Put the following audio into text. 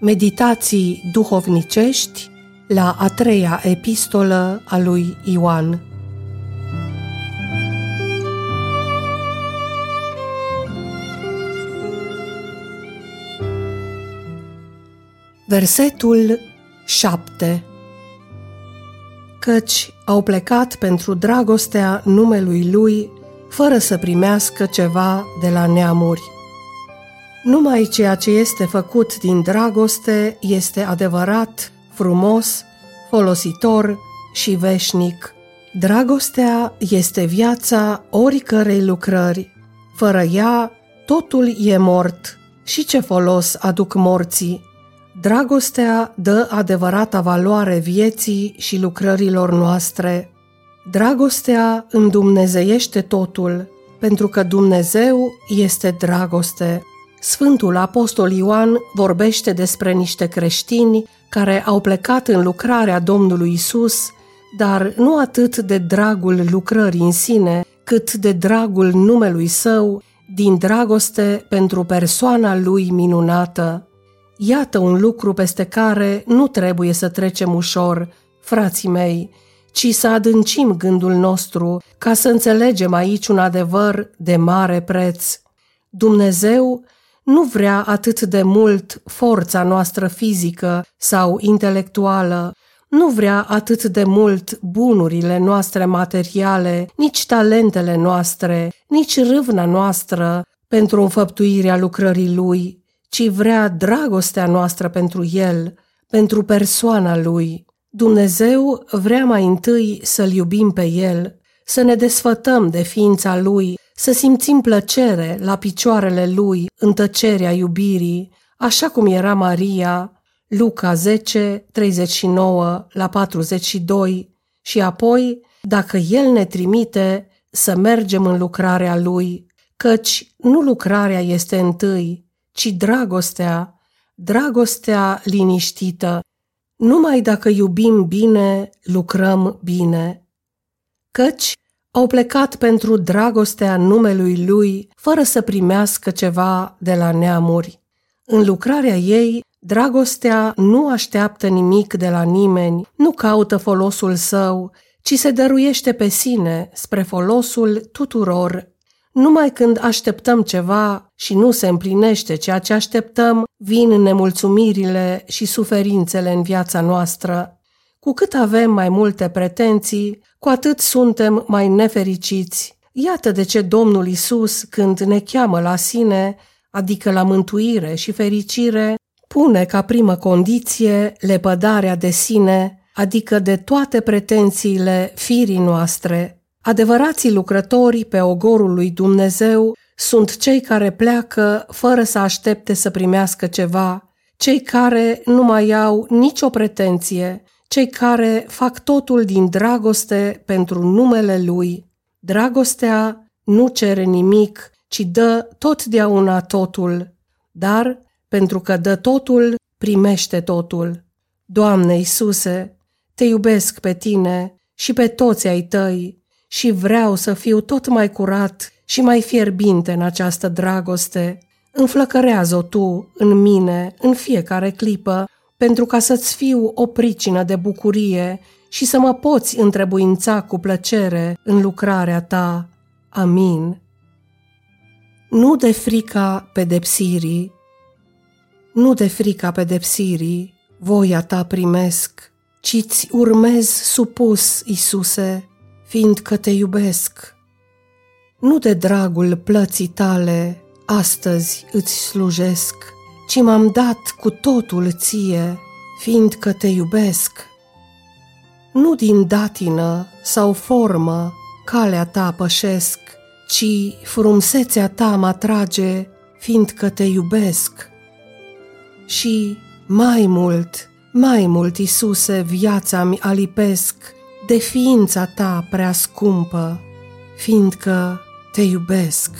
Meditații duhovnicești la a treia epistolă a lui Ioan. Versetul 7 Căci au plecat pentru dragostea numelui lui, fără să primească ceva de la neamuri. Numai ceea ce este făcut din dragoste este adevărat, frumos, folositor și veșnic. Dragostea este viața oricărei lucrări. Fără ea, totul e mort. Și ce folos aduc morții? Dragostea dă adevărata valoare vieții și lucrărilor noastre. Dragostea îndumnezeiește totul, pentru că Dumnezeu este dragoste. Sfântul Apostol Ioan vorbește despre niște creștini care au plecat în lucrarea Domnului Isus, dar nu atât de dragul lucrării în sine, cât de dragul numelui său, din dragoste pentru persoana lui minunată. Iată un lucru peste care nu trebuie să trecem ușor, frații mei, ci să adâncim gândul nostru ca să înțelegem aici un adevăr de mare preț. Dumnezeu nu vrea atât de mult forța noastră fizică sau intelectuală, nu vrea atât de mult bunurile noastre materiale, nici talentele noastre, nici râvna noastră pentru înfăptuirea lucrării Lui, ci vrea dragostea noastră pentru El, pentru persoana Lui. Dumnezeu vrea mai întâi să-L iubim pe El, să ne desfătăm de ființa Lui să simțim plăcere la picioarele lui în tăcerea iubirii, așa cum era Maria, Luca 10, 39 la 42, și apoi, dacă El ne trimite, să mergem în lucrarea Lui, căci nu lucrarea este întâi, ci dragostea, dragostea liniștită. Numai dacă iubim bine, lucrăm bine. Căci au plecat pentru dragostea numelui lui, fără să primească ceva de la neamuri. În lucrarea ei, dragostea nu așteaptă nimic de la nimeni, nu caută folosul său, ci se dăruiește pe sine spre folosul tuturor. Numai când așteptăm ceva și nu se împlinește ceea ce așteptăm, vin nemulțumirile și suferințele în viața noastră. Cu cât avem mai multe pretenții, cu atât suntem mai nefericiți. Iată de ce Domnul Isus, când ne cheamă la sine, adică la mântuire și fericire, pune ca primă condiție lepădarea de sine, adică de toate pretențiile firii noastre. Adevărații lucrători pe ogorul lui Dumnezeu sunt cei care pleacă fără să aștepte să primească ceva, cei care nu mai au nicio pretenție, cei care fac totul din dragoste pentru numele Lui. Dragostea nu cere nimic, ci dă totdeauna totul, dar pentru că dă totul, primește totul. Doamne Iisuse, te iubesc pe tine și pe toți ai tăi și vreau să fiu tot mai curat și mai fierbinte în această dragoste. Înflăcărează-o tu în mine în fiecare clipă pentru ca să-ți fiu o pricină de bucurie și să mă poți întrebuința cu plăcere în lucrarea ta. Amin. Nu de frica pedepsirii, nu de frica pedepsirii, voia ta primesc, ci-ți urmez supus, Isuse, fiindcă te iubesc. Nu de dragul plății tale, astăzi îți slujesc, ci m-am dat cu totul ție, fiindcă te iubesc. Nu din datină sau formă calea ta pășesc, ci frumsețea ta mă atrage, fiindcă te iubesc. Și mai mult, mai mult, Isuse, viața mi alipesc de ființa ta prea scumpă, fiindcă te iubesc.